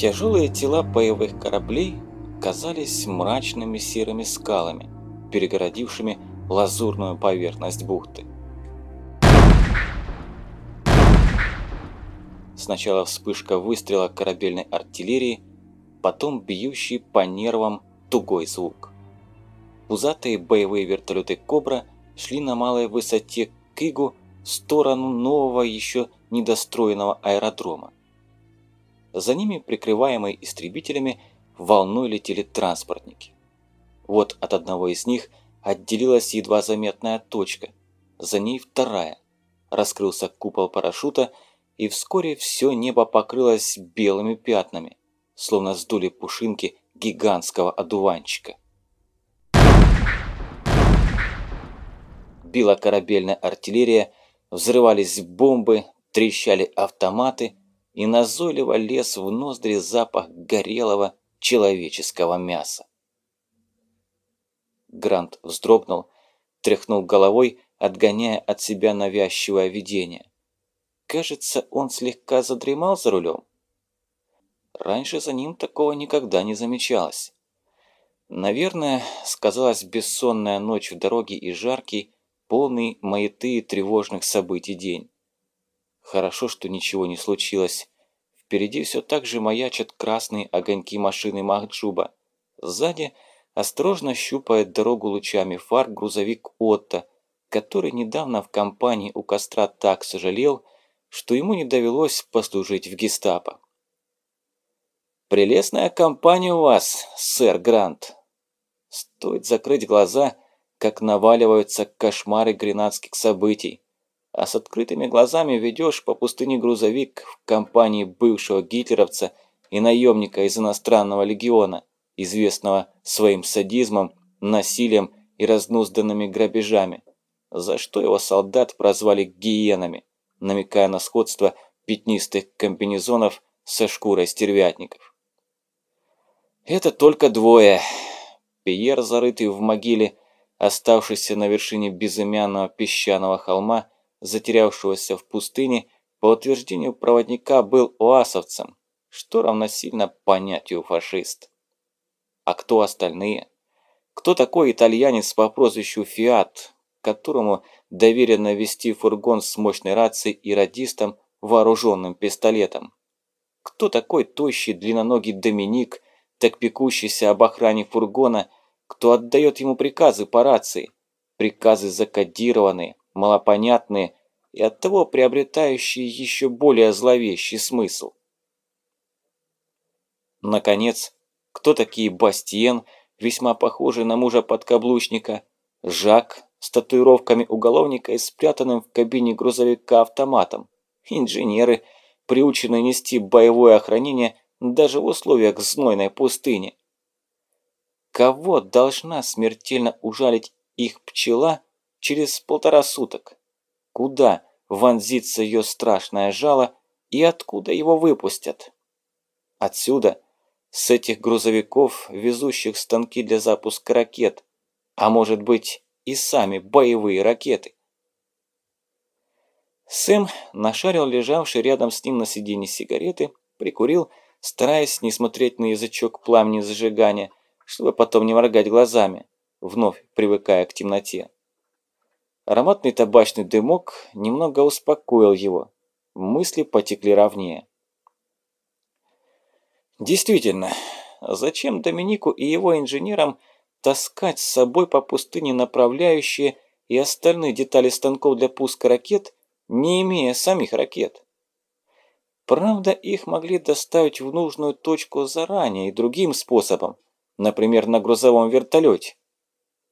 Тяжелые тела боевых кораблей казались мрачными серыми скалами, перегородившими лазурную поверхность бухты. Сначала вспышка выстрела корабельной артиллерии, потом бьющий по нервам тугой звук. Пузатые боевые вертолеты «Кобра» шли на малой высоте к Игу в сторону нового еще недостроенного аэродрома. За ними, прикрываемые истребителями, волной летели транспортники. Вот от одного из них отделилась едва заметная точка, за ней вторая. Раскрылся купол парашюта, и вскоре все небо покрылось белыми пятнами, словно сдули пушинки гигантского одуванчика. Била корабельная артиллерия, взрывались бомбы, трещали автоматы, и назойливо лез в ноздри запах горелого человеческого мяса. Грант вздрогнул, тряхнул головой, отгоняя от себя навязчивое видение. Кажется, он слегка задремал за рулем. Раньше за ним такого никогда не замечалось. Наверное, сказалась бессонная ночь в дороге и жаркий, полный маяты тревожных событий день. Хорошо, что ничего не случилось. Впереди все так же маячат красные огоньки машины Махджуба. Сзади осторожно щупает дорогу лучами фар грузовик Отто, который недавно в компании у костра так сожалел, что ему не довелось послужить в гестапо. «Прелестная компания у вас, сэр Грант!» Стоит закрыть глаза, как наваливаются кошмары гренадских событий а с открытыми глазами ведешь по пустыне грузовик в компании бывшего гитлеровца и наемника из иностранного легиона, известного своим садизмом, насилием и разнузданными грабежами, за что его солдат прозвали гиенами, намекая на сходство пятнистых комбинезонов со шкурой стервятников. Это только двое. Пьер, зарытый в могиле, оставшийся на вершине безымянного песчаного холма, затерявшегося в пустыне, по утверждению проводника был оасовцем, что равносильно понятию фашист. А кто остальные? Кто такой итальянец по прозвищу Фиат, которому доверено вести фургон с мощной рацией и радистом, вооруженным пистолетом? Кто такой тощий длинноногий Доминик, так пекущийся об охране фургона, кто отдает ему приказы по рации? Приказы закодированные, малопонятные и оттого приобретающие еще более зловещий смысл. Наконец, кто такие Бастиен, весьма похожий на мужа подкаблучника, Жак с татуировками уголовника и спрятанным в кабине грузовика автоматом, инженеры, приученные нести боевое охранение даже в условиях знойной пустыни. Кого должна смертельно ужалить их пчела через полтора суток? Куда вонзится ее страшное жало и откуда его выпустят? Отсюда, с этих грузовиков, везущих станки для запуска ракет, а может быть и сами боевые ракеты. Сэм нашарил лежавший рядом с ним на сиденье сигареты, прикурил, стараясь не смотреть на язычок пламени зажигания, чтобы потом не моргать глазами, вновь привыкая к темноте. Ароматный табачный дымок немного успокоил его. Мысли потекли ровнее. Действительно, зачем Доминику и его инженерам таскать с собой по пустыне направляющие и остальные детали станков для пуска ракет, не имея самих ракет? Правда, их могли доставить в нужную точку заранее и другим способом, например, на грузовом вертолете.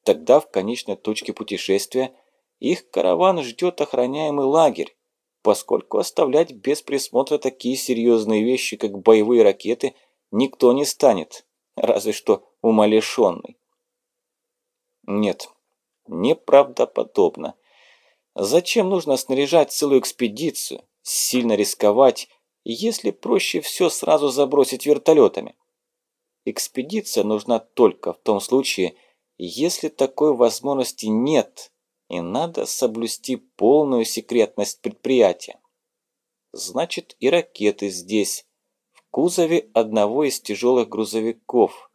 Тогда в конечной точке путешествия – их караван ждет охраняемый лагерь, поскольку оставлять без присмотра такие серьезные вещи, как боевые ракеты, никто не станет, разве что умалишенный. Нет, неправдоподобно. Зачем нужно снаряжать целую экспедицию, сильно рисковать, если проще все сразу забросить вертолетами? Экспедиция нужна только в том случае, если такой возможности нет и надо соблюсти полную секретность предприятия. Значит, и ракеты здесь, в кузове одного из тяжелых грузовиков,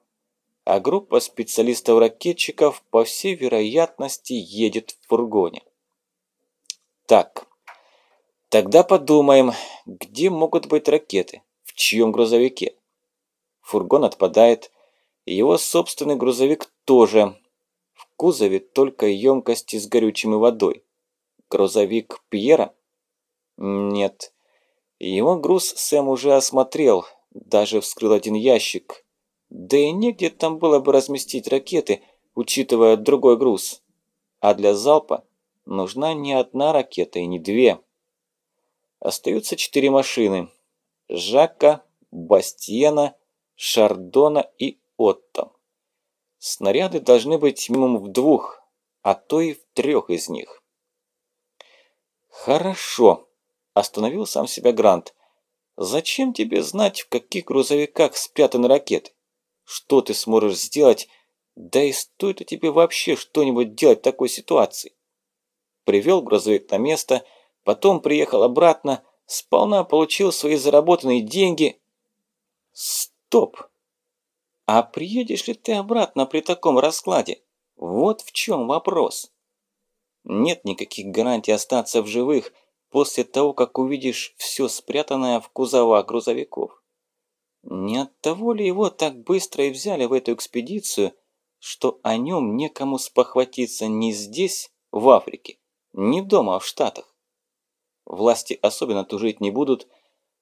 а группа специалистов-ракетчиков, по всей вероятности, едет в фургоне. Так, тогда подумаем, где могут быть ракеты, в чьем грузовике. Фургон отпадает, его собственный грузовик тоже. Кузове только емкости с горючим и водой. Грузовик Пьера? Нет. Его груз Сэм уже осмотрел, даже вскрыл один ящик. Да и негде там было бы разместить ракеты, учитывая другой груз. А для залпа нужна не одна ракета и не две. Остаются четыре машины. Жака, Бастиена, Шардона и Отто. Снаряды должны быть минимум в двух, а то и в трех из них. «Хорошо», – остановил сам себя Грант. «Зачем тебе знать, в каких грузовиках спрятаны ракеты? Что ты сможешь сделать? Да и стоит ли тебе вообще что-нибудь делать в такой ситуации?» Привел грузовик на место, потом приехал обратно, сполна получил свои заработанные деньги. «Стоп! А приедешь ли ты обратно при таком раскладе? Вот в чем вопрос». Нет никаких гарантий остаться в живых после того, как увидишь все спрятанное в кузовах грузовиков. Не от того ли его так быстро и взяли в эту экспедицию, что о нем некому спохватиться ни здесь, в Африке, ни дома в Штатах? Власти особенно тужить не будут,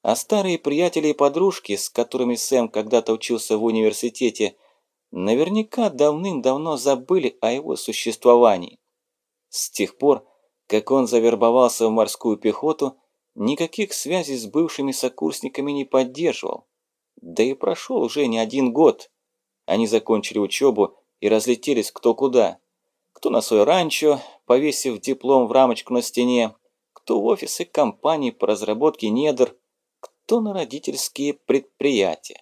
а старые приятели и подружки, с которыми Сэм когда-то учился в университете, наверняка давным-давно забыли о его существовании. С тех пор, как он завербовался в морскую пехоту, никаких связей с бывшими сокурсниками не поддерживал. Да и прошел уже не один год. Они закончили учебу и разлетелись кто куда. Кто на свое ранчо, повесив диплом в рамочку на стене, кто в офисы компаний по разработке недр, кто на родительские предприятия.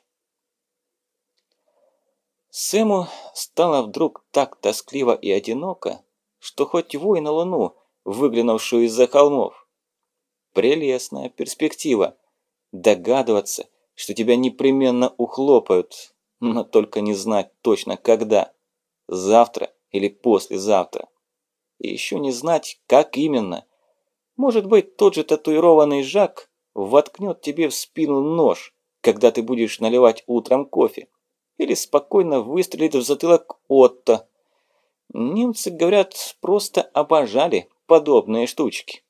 Сэму стало вдруг так тоскливо и одиноко, что хоть вой на луну, выглянувшую из-за холмов. Прелестная перспектива. Догадываться, что тебя непременно ухлопают, но только не знать точно когда. Завтра или послезавтра. И еще не знать, как именно. Может быть, тот же татуированный Жак воткнет тебе в спину нож, когда ты будешь наливать утром кофе. Или спокойно выстрелит в затылок Отто, Немцы, говорят, просто обожали подобные штучки.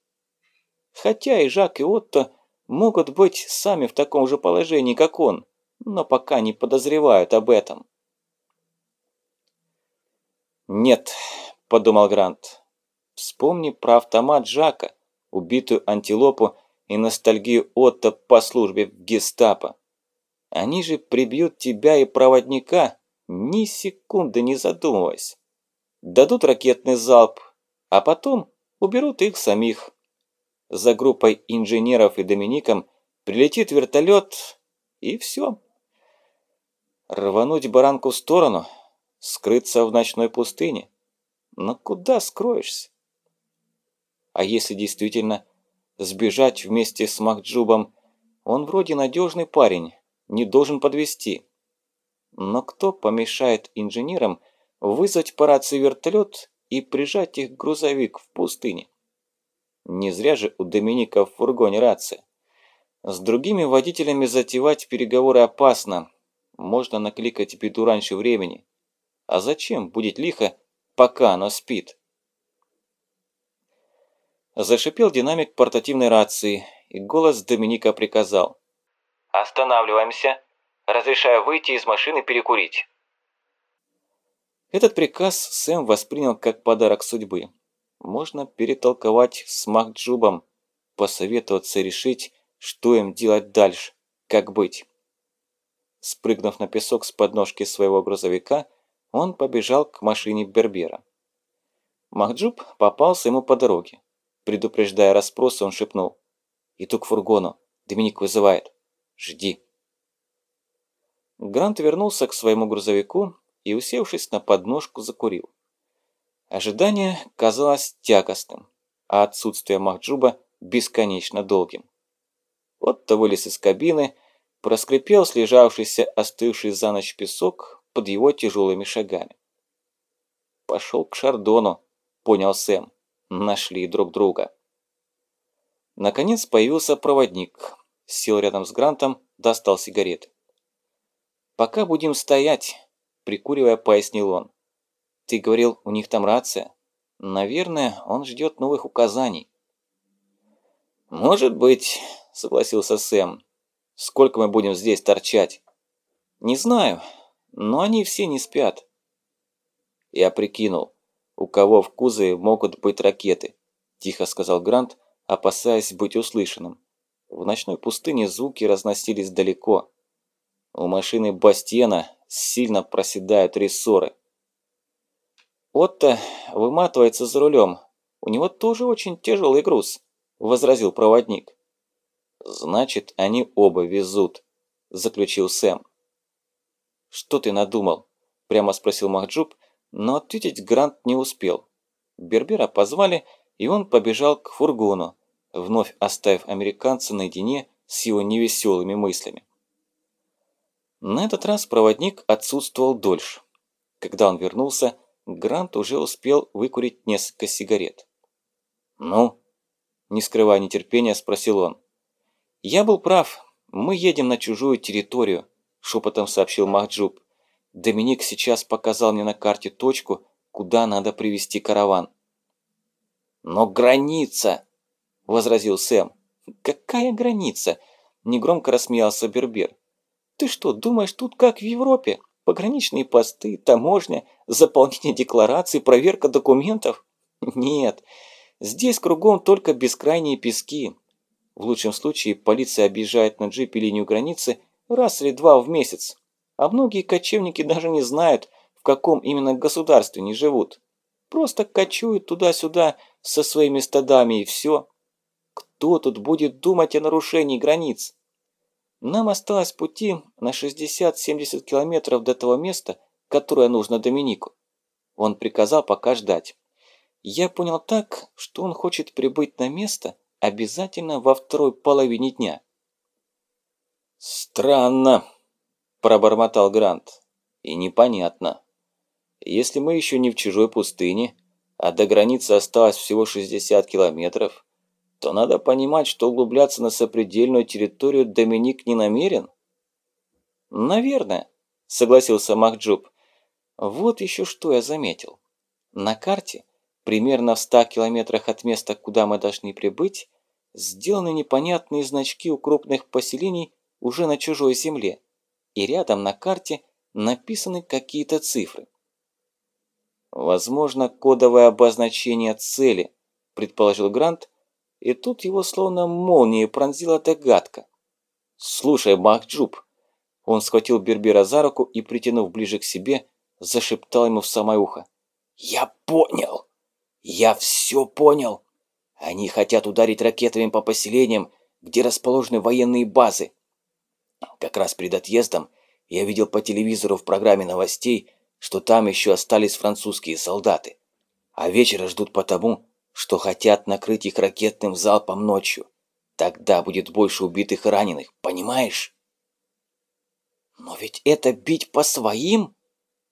Хотя и Жак, и Отто могут быть сами в таком же положении, как он, но пока не подозревают об этом. «Нет», – подумал Грант, – «вспомни про автомат Жака, убитую антилопу и ностальгию Отто по службе в гестапо. Они же прибьют тебя и проводника, ни секунды не задумываясь дадут ракетный залп, а потом уберут их самих. За группой инженеров и Домиником прилетит вертолет, и все. Рвануть баранку в сторону, скрыться в ночной пустыне. Но куда скроешься? А если действительно сбежать вместе с Махджубом, он вроде надежный парень, не должен подвести. Но кто помешает инженерам вызвать по рации вертолет и прижать их грузовик в пустыне. Не зря же у Доминика в фургоне рация. С другими водителями затевать переговоры опасно. Можно накликать беду раньше времени. А зачем будет лихо, пока оно спит? Зашипел динамик портативной рации, и голос Доминика приказал. «Останавливаемся. Разрешаю выйти из машины перекурить». Этот приказ Сэм воспринял как подарок судьбы. Можно перетолковать с Махджубом, посоветоваться решить, что им делать дальше, как быть. Спрыгнув на песок с подножки своего грузовика, он побежал к машине Бербера. Махджуб попался ему по дороге. Предупреждая расспросы, он шепнул. «Иду к фургону. Доминик вызывает. Жди». Грант вернулся к своему грузовику и, усевшись на подножку, закурил. Ожидание казалось тягостным, а отсутствие Махджуба бесконечно долгим. Отто вылез из кабины, проскрипел слежавшийся остывший за ночь песок под его тяжелыми шагами. «Пошел к Шардону», — понял Сэм. «Нашли друг друга». Наконец появился проводник. Сел рядом с Грантом, достал сигареты. «Пока будем стоять», – прикуривая, пояснил он. «Ты говорил, у них там рация? Наверное, он ждет новых указаний». «Может быть», – согласился Сэм. «Сколько мы будем здесь торчать?» «Не знаю, но они все не спят». «Я прикинул, у кого в кузове могут быть ракеты», – тихо сказал Грант, опасаясь быть услышанным. В ночной пустыне звуки разносились далеко. У машины Бастена сильно проседают рессоры. «Отто выматывается за рулем. У него тоже очень тяжелый груз», – возразил проводник. «Значит, они оба везут», – заключил Сэм. «Что ты надумал?» – прямо спросил Махджуб, но ответить Грант не успел. Бербера позвали, и он побежал к фургону, вновь оставив американца наедине с его невеселыми мыслями. На этот раз проводник отсутствовал дольше. Когда он вернулся, Грант уже успел выкурить несколько сигарет. «Ну?» – не скрывая нетерпения, спросил он. «Я был прав. Мы едем на чужую территорию», – шепотом сообщил Махджуб. «Доминик сейчас показал мне на карте точку, куда надо привести караван». «Но граница!» – возразил Сэм. «Какая граница?» – негромко рассмеялся Бербер. Ты что, думаешь, тут как в Европе? Пограничные посты, таможня, заполнение деклараций, проверка документов? Нет, здесь кругом только бескрайние пески. В лучшем случае полиция объезжает на джипе линию границы раз или два в месяц. А многие кочевники даже не знают, в каком именно государстве они живут. Просто кочуют туда-сюда со своими стадами и все. Кто тут будет думать о нарушении границ? Нам осталось пути на 60-70 километров до того места, которое нужно Доминику. Он приказал пока ждать. Я понял так, что он хочет прибыть на место обязательно во второй половине дня. «Странно», – пробормотал Грант. «И непонятно. Если мы еще не в чужой пустыне, а до границы осталось всего 60 километров, то надо понимать, что углубляться на сопредельную территорию Доминик не намерен. «Наверное», – согласился Махджуб. «Вот еще что я заметил. На карте, примерно в ста километрах от места, куда мы должны прибыть, сделаны непонятные значки у крупных поселений уже на чужой земле, и рядом на карте написаны какие-то цифры. «Возможно, кодовое обозначение цели», – предположил Грант, и тут его словно молнией пронзила догадка. «Слушай, Махджуб!» Он схватил Бербера за руку и, притянув ближе к себе, зашептал ему в самое ухо. «Я понял! Я все понял! Они хотят ударить ракетами по поселениям, где расположены военные базы. Как раз перед отъездом я видел по телевизору в программе новостей, что там еще остались французские солдаты. А вечера ждут потому, что хотят накрыть их ракетным залпом ночью. Тогда будет больше убитых и раненых, понимаешь? Но ведь это бить по своим?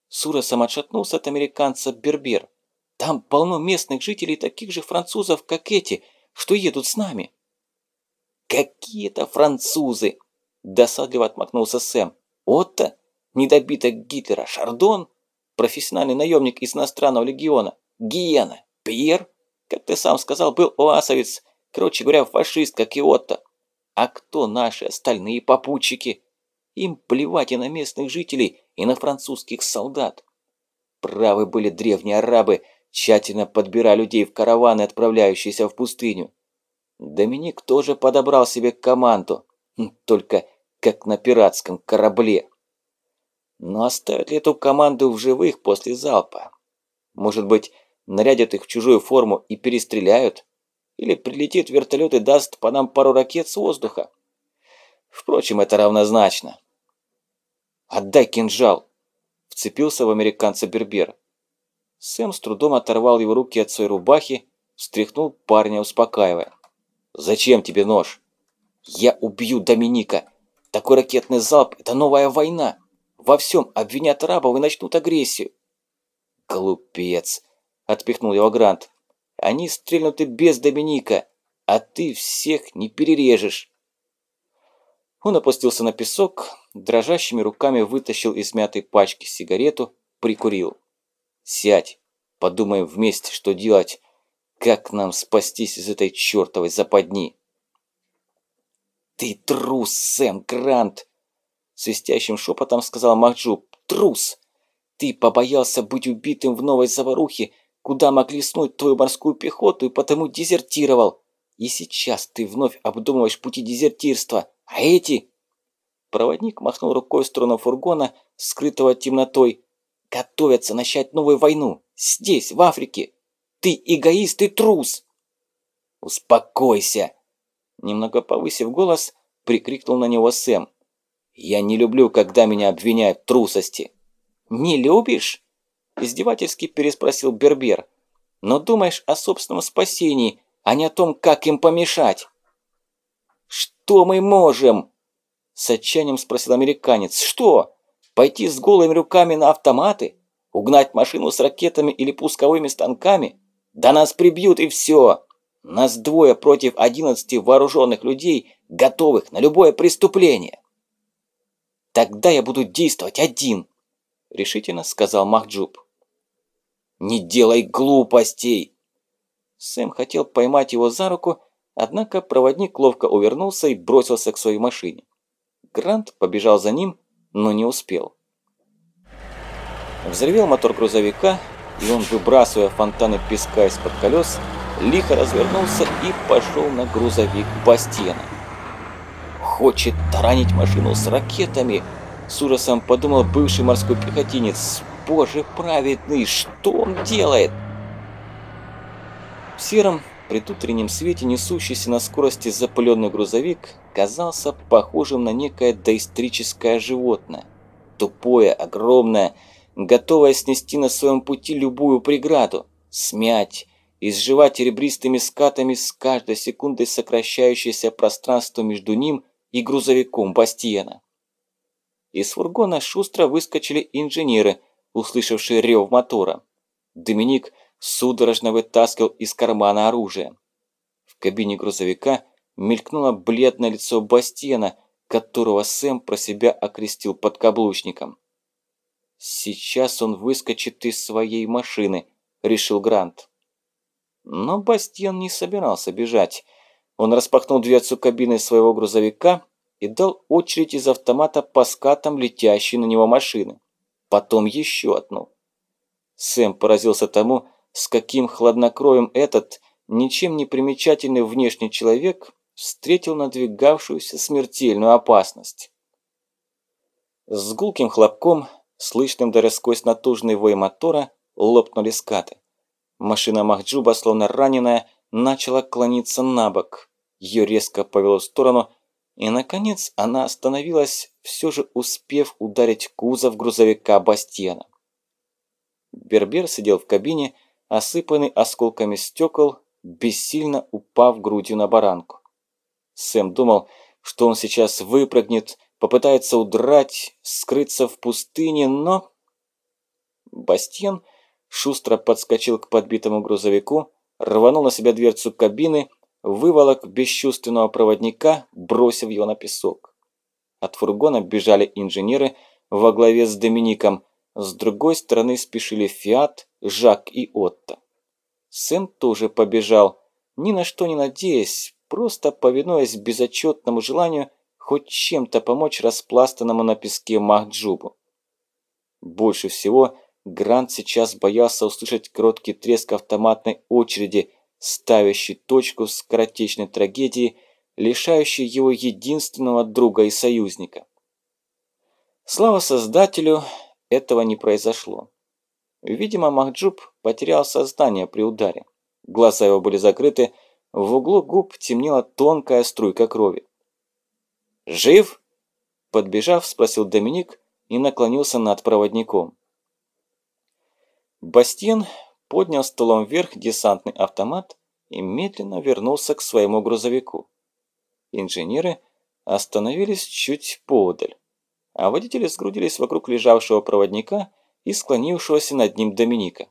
С ужасом отшатнулся от американца Бербер. Там полно местных жителей, таких же французов, как эти, что едут с нами. Какие-то французы! Досадливо отмахнулся Сэм. Отто, недобиток Гитлера, Шардон, профессиональный наемник из иностранного легиона, Гиена, Пьер, как ты сам сказал, был оасовец, короче говоря, фашист, как и Отто. А кто наши остальные попутчики? Им плевать и на местных жителей, и на французских солдат. Правы были древние арабы, тщательно подбирая людей в караваны, отправляющиеся в пустыню. Доминик тоже подобрал себе команду, только как на пиратском корабле. Но оставят ли эту команду в живых после залпа? Может быть, нарядят их в чужую форму и перестреляют, или прилетит вертолет и даст по нам пару ракет с воздуха. Впрочем, это равнозначно. «Отдай кинжал!» – вцепился в американца Бербер. Сэм с трудом оторвал его руки от своей рубахи, встряхнул парня, успокаивая. «Зачем тебе нож?» «Я убью Доминика! Такой ракетный залп – это новая война. Во всем обвинят арабов и начнут агрессию. Глупец, отпихнул его Грант. Они стрельнуты без Доминика, а ты всех не перережешь. Он опустился на песок, дрожащими руками вытащил из мятой пачки сигарету, прикурил. «Сядь, подумаем вместе, что делать, как нам спастись из этой чертовой западни». «Ты трус, Сэм Грант!» Свистящим шепотом сказал Махджуб. «Трус! Ты побоялся быть убитым в новой заварухе, куда могли снуть твою морскую пехоту и потому дезертировал. И сейчас ты вновь обдумываешь пути дезертирства. А эти...» Проводник махнул рукой в сторону фургона, скрытого темнотой. «Готовятся начать новую войну. Здесь, в Африке. Ты эгоист и трус!» «Успокойся!» Немного повысив голос, прикрикнул на него Сэм. «Я не люблю, когда меня обвиняют в трусости». «Не любишь?» Издевательски переспросил Бербер. «Но думаешь о собственном спасении, а не о том, как им помешать». «Что мы можем?» С отчаянием спросил американец. «Что? Пойти с голыми руками на автоматы? Угнать машину с ракетами или пусковыми станками? Да нас прибьют и все!» Нас двое против одиннадцати вооруженных людей, готовых на любое преступление. Тогда я буду действовать один, решительно сказал Махджуб. Не делай глупостей. Сэм хотел поймать его за руку, однако проводник ловко увернулся и бросился к своей машине. Грант побежал за ним, но не успел. Взревел мотор грузовика, и он, выбрасывая фонтаны песка из-под колес, лихо развернулся и пошел на грузовик Бастена. «Хочет таранить машину с ракетами!» С ужасом подумал бывший морской пехотинец. «Боже праведный, что он делает?» В сером предутреннем свете несущийся на скорости запыленный грузовик казался похожим на некое доисторическое животное. Тупое, огромное, готовое снести на своем пути любую преграду, смять, изживать ребристыми скатами с каждой секундой сокращающееся пространство между ним и грузовиком Бастиена. Из фургона шустро выскочили инженеры, услышавшие рев мотора. Доминик судорожно вытаскивал из кармана оружие. В кабине грузовика мелькнуло бледное лицо Бастиена, которого Сэм про себя окрестил подкаблучником. «Сейчас он выскочит из своей машины», – решил Грант. Но Бастиан не собирался бежать. Он распахнул дверцу кабины своего грузовика и дал очередь из автомата по скатам летящей на него машины. Потом еще одну. Сэм поразился тому, с каким хладнокроем этот, ничем не примечательный внешний человек, встретил надвигавшуюся смертельную опасность. С гулким хлопком, слышным даже сквозь натужный вой мотора, лопнули скаты. Машина Махджуба, словно раненая, начала клониться на бок. Ее резко повело в сторону, и, наконец, она остановилась, все же успев ударить кузов грузовика Бастиана. Бербер сидел в кабине, осыпанный осколками стекол, бессильно упав грудью на баранку. Сэм думал, что он сейчас выпрыгнет, попытается удрать, скрыться в пустыне, но... Бастиан шустро подскочил к подбитому грузовику, рванул на себя дверцу кабины, выволок бесчувственного проводника, бросив его на песок. От фургона бежали инженеры во главе с Домиником, с другой стороны спешили Фиат, Жак и Отто. Сэм тоже побежал, ни на что не надеясь, просто повинуясь безотчетному желанию хоть чем-то помочь распластанному на песке Махджубу. Больше всего Грант сейчас боялся услышать короткий треск автоматной очереди, ставящий точку в скоротечной трагедии, лишающей его единственного друга и союзника. Слава Создателю, этого не произошло. Видимо, Махджуб потерял сознание при ударе. Глаза его были закрыты, в углу губ темнела тонкая струйка крови. «Жив?» Подбежав, спросил Доминик и наклонился над проводником. Бастиен поднял столом вверх десантный автомат и медленно вернулся к своему грузовику. Инженеры остановились чуть поодаль, а водители сгрудились вокруг лежавшего проводника и склонившегося над ним Доминика.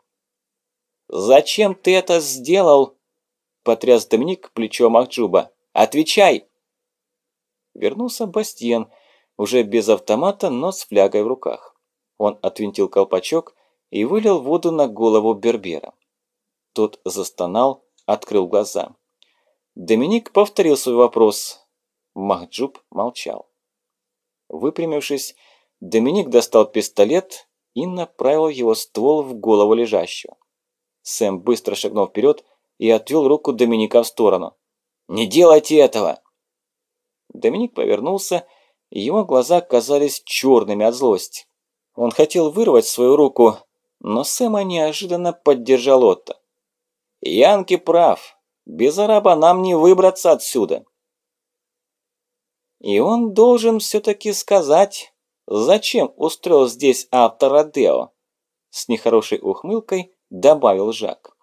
«Зачем ты это сделал?» – потряс Доминик плечом Ахджуба. «Отвечай!» Вернулся Бастиен, уже без автомата, но с флягой в руках. Он отвинтил колпачок и вылил воду на голову Бербера. Тот застонал, открыл глаза. Доминик повторил свой вопрос. Махджуб молчал. Выпрямившись, Доминик достал пистолет и направил его ствол в голову лежащего. Сэм быстро шагнул вперед и отвел руку Доминика в сторону. «Не делайте этого!» Доминик повернулся, и его глаза казались черными от злости. Он хотел вырвать свою руку, но Сэма неожиданно поддержал Отто. «Янки прав. Без араба нам не выбраться отсюда». И он должен все-таки сказать, зачем устроил здесь автор Родео. С нехорошей ухмылкой добавил Жак.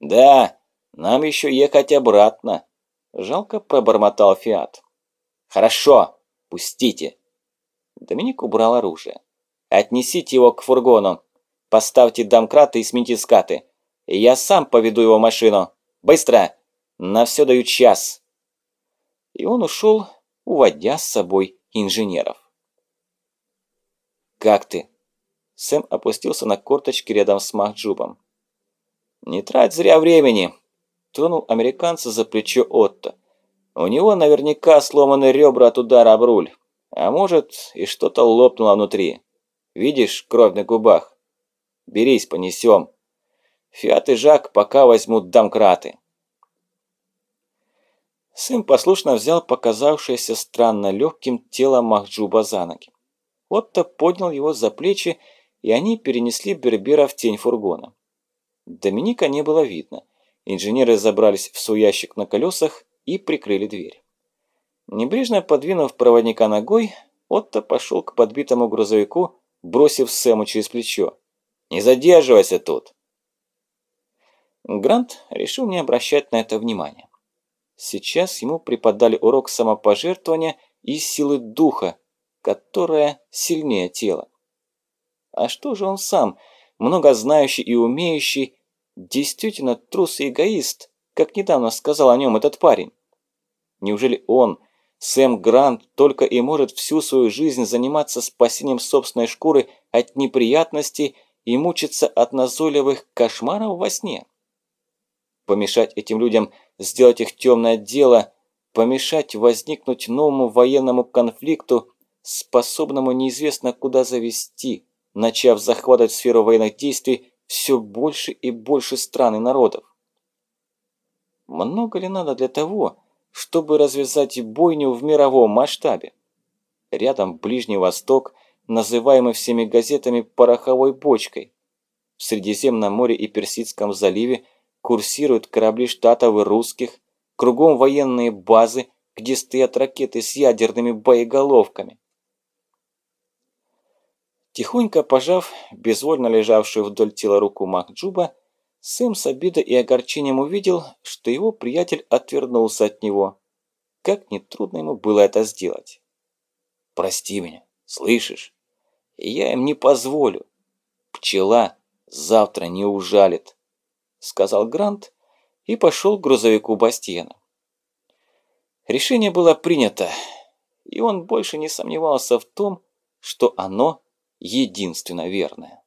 «Да, нам еще ехать обратно», – жалко пробормотал Фиат. «Хорошо, пустите». Доминик убрал оружие. «Отнесите его к фургону. Поставьте домкраты и смените скаты. Я сам поведу его машину. Быстро! На все даю час!» И он ушел, уводя с собой инженеров. «Как ты?» Сэм опустился на корточки рядом с Махджубом. «Не трать зря времени!» Тронул американца за плечо Отто. «У него наверняка сломаны ребра от удара об руль. А может, и что-то лопнуло внутри. Видишь кровь на губах? Берись, понесем. Фиат и Жак пока возьмут домкраты». Сэм послушно взял показавшееся странно легким тело Махджуба за ноги. Отто поднял его за плечи и они перенесли Бербера в тень фургона. Доминика не было видно. Инженеры забрались в свой ящик на колесах и прикрыли дверь. Небрежно подвинув проводника ногой, Отто пошел к подбитому грузовику, бросив Сэму через плечо. «Не задерживайся тут!» Грант решил не обращать на это внимания. Сейчас ему преподали урок самопожертвования и силы духа, которая сильнее тела. А что же он сам, многознающий и умеющий, действительно трус и эгоист, как недавно сказал о нем этот парень? Неужели он, Сэм Грант, только и может всю свою жизнь заниматься спасением собственной шкуры от неприятностей и мучиться от назойливых кошмаров во сне? Помешать этим людям сделать их темное дело, помешать возникнуть новому военному конфликту, способному неизвестно куда завести – начав захватывать сферу военных действий все больше и больше стран и народов. Много ли надо для того, чтобы развязать бойню в мировом масштабе? Рядом Ближний Восток, называемый всеми газетами пороховой бочкой. В Средиземном море и Персидском заливе курсируют корабли штатов и русских, кругом военные базы, где стоят ракеты с ядерными боеголовками. Тихонько пожав безвольно лежавшую вдоль тела руку Махджуба, Сэм с обидой и огорчением увидел, что его приятель отвернулся от него. Как нетрудно ему было это сделать. «Прости меня, слышишь? Я им не позволю. Пчела завтра не ужалит», — сказал Грант и пошел к грузовику Бастиена. Решение было принято, и он больше не сомневался в том, что оно единственно верное.